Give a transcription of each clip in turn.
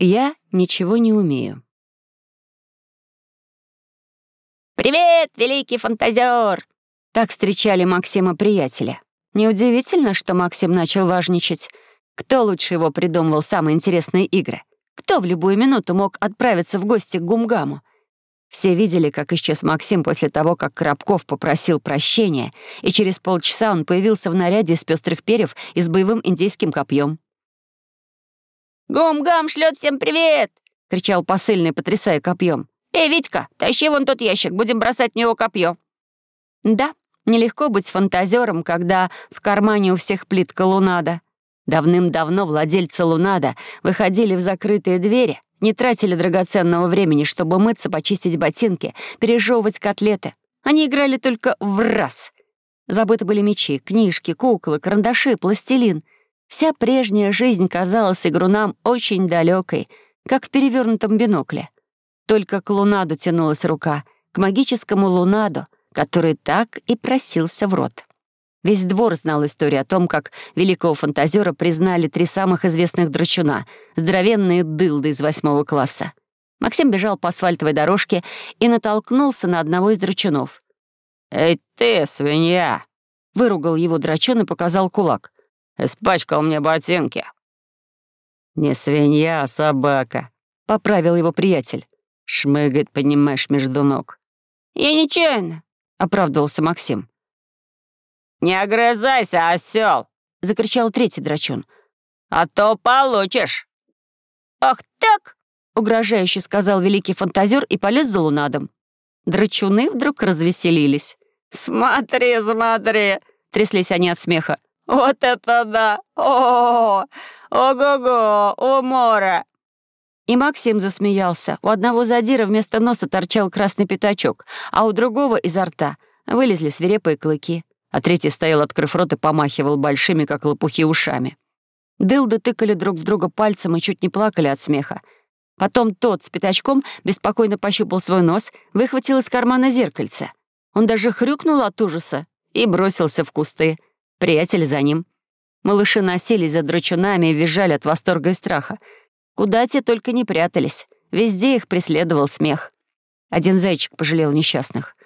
Я ничего не умею. «Привет, великий фантазер!» Так встречали Максима приятеля. Неудивительно, что Максим начал важничать. Кто лучше его придумывал самые интересные игры? Кто в любую минуту мог отправиться в гости к Гумгаму? Все видели, как исчез Максим после того, как Коробков попросил прощения, и через полчаса он появился в наряде из пестрых перьев и с боевым индейским копьем. «Гум-гам шлет всем привет!» — кричал посыльный, потрясая копьем. «Эй, Витька, тащи вон тот ящик, будем бросать в него копье. Да, нелегко быть фантазером, когда в кармане у всех плитка лунада. Давным-давно владельцы лунада выходили в закрытые двери, не тратили драгоценного времени, чтобы мыться, почистить ботинки, пережевывать котлеты. Они играли только в раз. Забыты были мечи, книжки, куклы, карандаши, пластилин — Вся прежняя жизнь казалась игрунам очень далекой, как в перевернутом бинокле. Только к лунаду тянулась рука, к магическому лунаду, который так и просился в рот. Весь двор знал историю о том, как великого фантазера признали три самых известных драчуна — здоровенные дылды из восьмого класса. Максим бежал по асфальтовой дорожке и натолкнулся на одного из драчунов. «Эй ты, свинья!» — выругал его драчун и показал кулак. Испачкал мне ботинки». «Не свинья, а собака», — поправил его приятель. Шмыгает, понимаешь, между ног. «Я нечаянно», — оправдывался Максим. «Не огрызайся, осел! закричал третий драчун. «А то получишь!» «Ах так!» — угрожающе сказал великий фантазер и полез за лунадом. Драчуны вдруг развеселились. «Смотри, смотри!» — тряслись они от смеха. Вот это да! О, ого-го, умора!» И Максим засмеялся. У одного задира вместо носа торчал красный пятачок, а у другого изо рта вылезли свирепые клыки, а третий стоял, открыв рот, и помахивал большими, как лопухи, ушами. Дылды тыкали друг в друга пальцем и чуть не плакали от смеха. Потом тот с пятачком беспокойно пощупал свой нос, выхватил из кармана зеркальце. Он даже хрюкнул от ужаса и бросился в кусты — Приятель за ним. Малыши носились за драчунами и визжали от восторга и страха. Куда те только не прятались. Везде их преследовал смех. Один зайчик пожалел несчастных.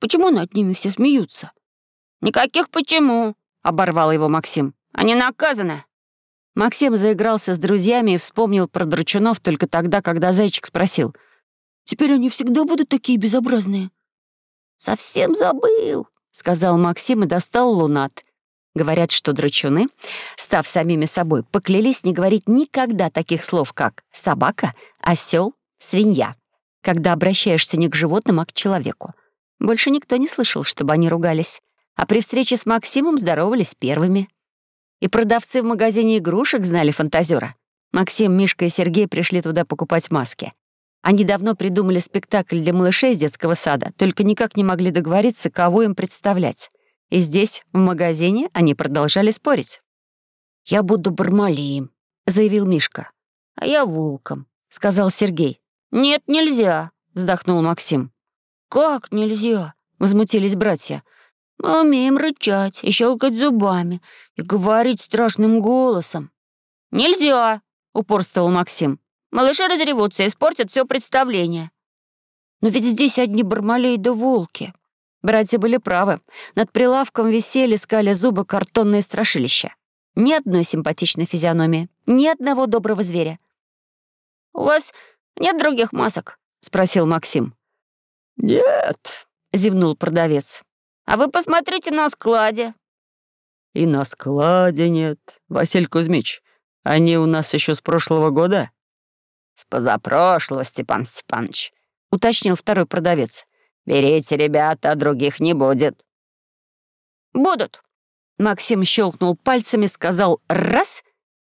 «Почему над ними все смеются?» «Никаких почему», — оборвал его Максим. «Они наказаны». Максим заигрался с друзьями и вспомнил про драчунов только тогда, когда зайчик спросил. «Теперь они всегда будут такие безобразные?» «Совсем забыл», — сказал Максим и достал лунат. Говорят, что драчуны, став самими собой, поклялись не говорить никогда таких слов, как «собака», «осёл», «свинья», когда обращаешься не к животным, а к человеку. Больше никто не слышал, чтобы они ругались. А при встрече с Максимом здоровались первыми. И продавцы в магазине игрушек знали фантазера. Максим, Мишка и Сергей пришли туда покупать маски. Они давно придумали спектакль для малышей из детского сада, только никак не могли договориться, кого им представлять. И здесь, в магазине, они продолжали спорить. «Я буду Бармалием», — заявил Мишка. «А я волком», — сказал Сергей. «Нет, нельзя», — вздохнул Максим. «Как нельзя?» — возмутились братья. «Мы умеем рычать и щелкать зубами и говорить страшным голосом». «Нельзя!» — упорствовал Максим. Малыши разревутся и испортят все представление. Но ведь здесь одни бармалеи да волки. Братья были правы. Над прилавком висели, скали зубы, картонные страшилища. Ни одной симпатичной физиономии, ни одного доброго зверя. «У вас нет других масок?» — спросил Максим. «Нет», — зевнул продавец. «А вы посмотрите на складе». «И на складе нет, Василий Кузьмич. Они у нас еще с прошлого года?» «С позапрошлого, Степан Степанович», — уточнил второй продавец. «Берите, ребята, других не будет». «Будут». Максим щелкнул пальцами, сказал «раз».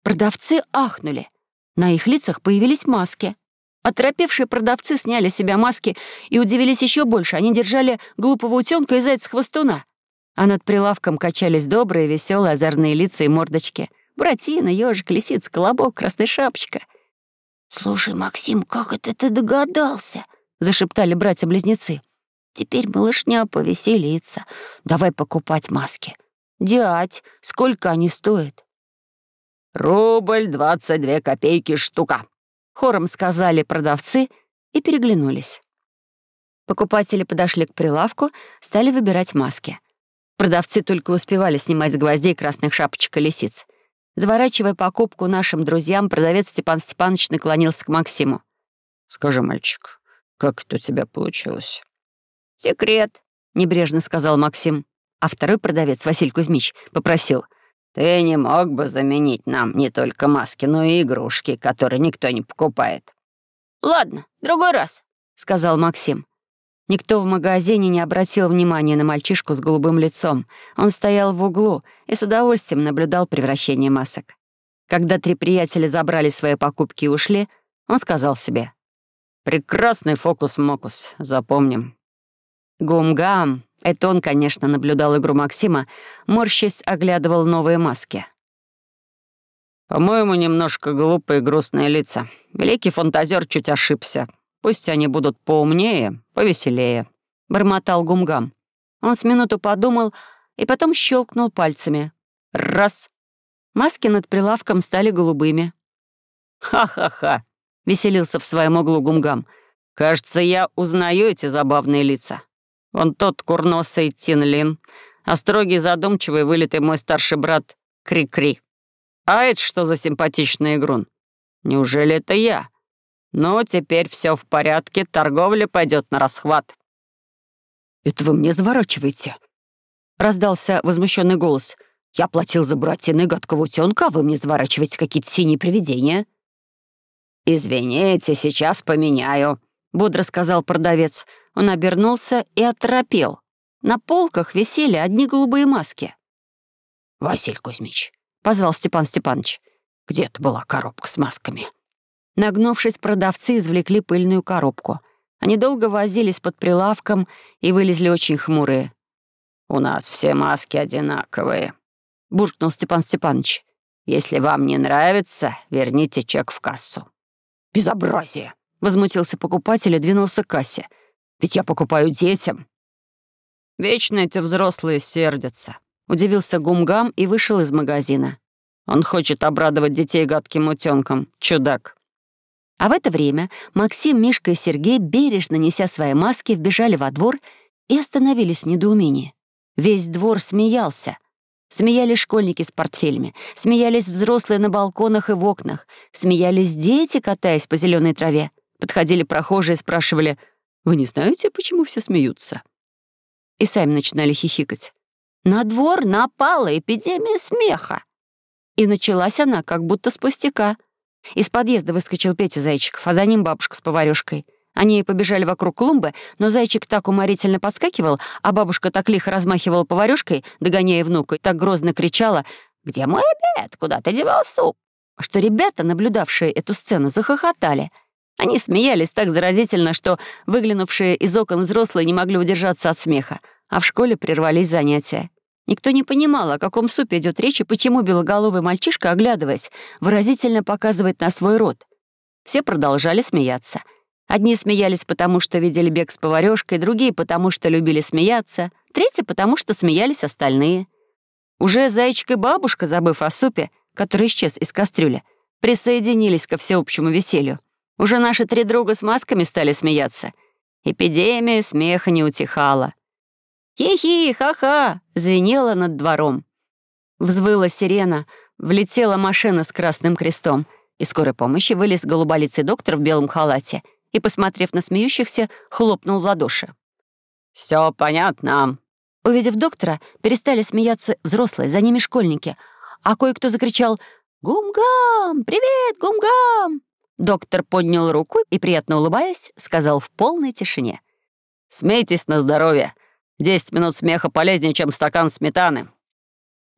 Продавцы ахнули. На их лицах появились маски. Оторопевшие продавцы сняли с себя маски и удивились еще больше. Они держали глупого утенка и зайца-хвостуна. А над прилавком качались добрые, веселые, озорные лица и мордочки. Буратино, ежик, лисица, колобок, красная шапочка — «Слушай, Максим, как это ты догадался?» — зашептали братья-близнецы. «Теперь малышня повеселится. Давай покупать маски. Дядь, сколько они стоят?» «Рубль двадцать две копейки штука», Хором сказали продавцы и переглянулись. Покупатели подошли к прилавку, стали выбирать маски. Продавцы только успевали снимать с гвоздей красных шапочек и лисиц. Заворачивая покупку нашим друзьям, продавец Степан Степанович наклонился к Максиму. «Скажи, мальчик, как это у тебя получилось?» «Секрет», — небрежно сказал Максим. А второй продавец, Василий Кузьмич, попросил. «Ты не мог бы заменить нам не только маски, но и игрушки, которые никто не покупает?» «Ладно, другой раз», — сказал Максим. Никто в магазине не обратил внимания на мальчишку с голубым лицом. Он стоял в углу и с удовольствием наблюдал превращение масок. Когда три приятеля забрали свои покупки и ушли, он сказал себе. «Прекрасный фокус-мокус, запомним». Гум-гам, это он, конечно, наблюдал игру Максима, морщись оглядывал новые маски. «По-моему, немножко глупые грустные лица. Великий фантазер чуть ошибся. Пусть они будут поумнее, повеселее», — бормотал Гумгам. Он с минуту подумал и потом щелкнул пальцами. Раз. Маски над прилавком стали голубыми. «Ха-ха-ха», — веселился в своем углу Гумгам. «Кажется, я узнаю эти забавные лица. Вон тот курносый Тинлин, а строгий задумчивый вылитый мой старший брат Кри-Кри. А это что за симпатичный игрун? Неужели это я?» «Ну, теперь все в порядке, торговля пойдет на расхват». «Это вы мне заворачиваете?» Раздался возмущенный голос. «Я платил за буратино гадкого утенка, а вы мне заворачиваете какие-то синие привидения». «Извините, сейчас поменяю», — бодро сказал продавец. Он обернулся и оторопел. На полках висели одни голубые маски. «Василь Кузьмич», — позвал Степан Степанович. «Где-то была коробка с масками». Нагнувшись, продавцы извлекли пыльную коробку. Они долго возились под прилавком и вылезли очень хмурые. «У нас все маски одинаковые», — буркнул Степан Степанович. «Если вам не нравится, верните чек в кассу». «Безобразие!» — возмутился покупатель и двинулся к кассе. «Ведь я покупаю детям». «Вечно эти взрослые сердятся», — удивился Гумгам и вышел из магазина. «Он хочет обрадовать детей гадким утенком, чудак». А в это время Максим, Мишка и Сергей, бережно неся свои маски, вбежали во двор и остановились в недоумении. Весь двор смеялся. Смеялись школьники с портфелями, смеялись взрослые на балконах и в окнах, смеялись дети, катаясь по зеленой траве. Подходили прохожие и спрашивали, «Вы не знаете, почему все смеются?» И сами начинали хихикать. На двор напала эпидемия смеха. И началась она как будто с пустяка — из подъезда выскочил Петя Зайчиков, а за ним бабушка с поварёшкой. Они побежали вокруг клумбы, но зайчик так уморительно подскакивал, а бабушка так лихо размахивала поварёшкой, догоняя внука, и так грозно кричала «Где мой обед? Куда ты девал суп?» Что ребята, наблюдавшие эту сцену, захохотали. Они смеялись так заразительно, что выглянувшие из окон взрослые не могли удержаться от смеха, а в школе прервались занятия. Никто не понимал, о каком супе идет речь и почему белоголовый мальчишка, оглядываясь, выразительно показывает на свой рот. Все продолжали смеяться. Одни смеялись, потому что видели бег с поварёшкой, другие — потому что любили смеяться, третьи — потому что смеялись остальные. Уже зайчик и бабушка, забыв о супе, который исчез из кастрюли, присоединились ко всеобщему веселью. Уже наши три друга с масками стали смеяться. Эпидемия смеха не утихала. «Хи-хи, ха-ха!» звенело над двором. Взвыла сирена, влетела машина с красным крестом. Из скорой помощи вылез голуболицый доктор в белом халате и, посмотрев на смеющихся, хлопнул в ладоши. «Все понятно». Увидев доктора, перестали смеяться взрослые, за ними школьники, а кое-кто закричал «Гумгам! Привет, Гумгам!» Доктор поднял руку и, приятно улыбаясь, сказал в полной тишине. «Смейтесь на здоровье. Десять минут смеха полезнее, чем стакан сметаны».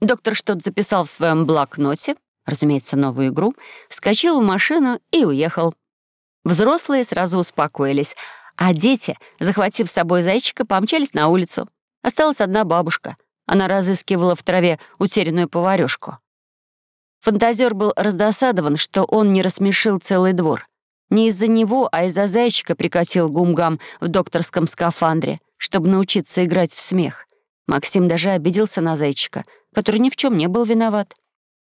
Доктор что-то записал в своем блокноте, разумеется, новую игру, вскочил в машину и уехал. Взрослые сразу успокоились, а дети, захватив с собой зайчика, помчались на улицу. Осталась одна бабушка. Она разыскивала в траве утерянную поварёшку. Фантазер был раздосадован, что он не рассмешил целый двор. Не из-за него, а из-за зайчика прикатил гумгам в докторском скафандре — чтобы научиться играть в смех. Максим даже обиделся на зайчика, который ни в чем не был виноват.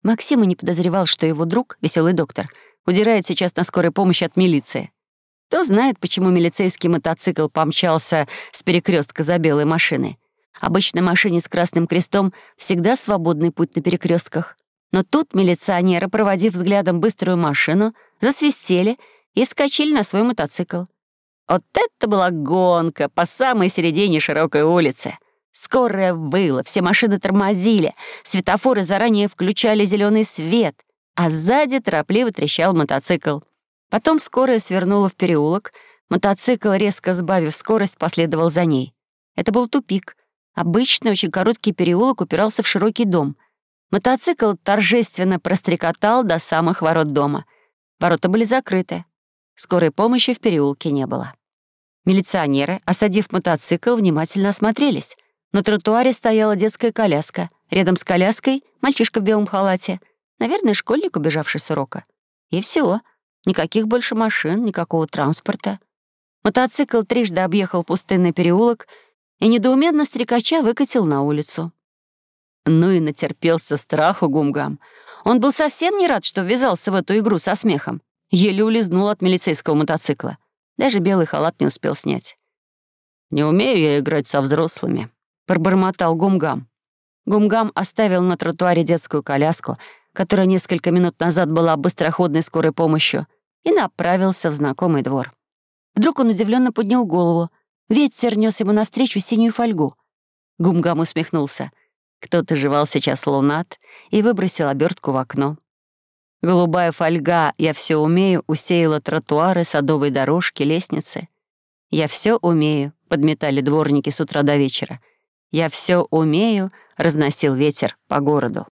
Максим и не подозревал, что его друг, веселый доктор, удирает сейчас на скорой помощи от милиции. Кто знает, почему милицейский мотоцикл помчался с перекрестка за белой машиной. Обычно машине с красным крестом всегда свободный путь на перекрестках. Но тут милиционеры, проводив взглядом быструю машину, засвистели и вскочили на свой мотоцикл. Вот это была гонка по самой середине широкой улицы. Скорая выла, все машины тормозили, светофоры заранее включали зеленый свет, а сзади торопливо трещал мотоцикл. Потом скорая свернула в переулок, мотоцикл, резко сбавив скорость, последовал за ней. Это был тупик. Обычный, очень короткий переулок упирался в широкий дом. Мотоцикл торжественно прострекотал до самых ворот дома. Ворота были закрыты. Скорой помощи в переулке не было. Милиционеры, осадив мотоцикл, внимательно осмотрелись. На тротуаре стояла детская коляска. Рядом с коляской — мальчишка в белом халате. Наверное, школьник, убежавший с урока. И все. Никаких больше машин, никакого транспорта. Мотоцикл трижды объехал пустынный переулок и недоуменно стрекача выкатил на улицу. Ну и натерпелся страху Гумгам. Он был совсем не рад, что ввязался в эту игру со смехом. Еле улизнул от милицейского мотоцикла. Даже белый халат не успел снять. «Не умею я играть со взрослыми», — пробормотал Гумгам. Гумгам оставил на тротуаре детскую коляску, которая несколько минут назад была быстроходной скорой помощью, и направился в знакомый двор. Вдруг он удивленно поднял голову. Ветер нес ему навстречу синюю фольгу. Гумгам усмехнулся. Кто-то жевал сейчас лунат и выбросил обертку в окно. Голубая фольга «Я все умею» усеяла тротуары, садовые дорожки, лестницы. «Я все умею», — подметали дворники с утра до вечера. «Я все умею», — разносил ветер по городу.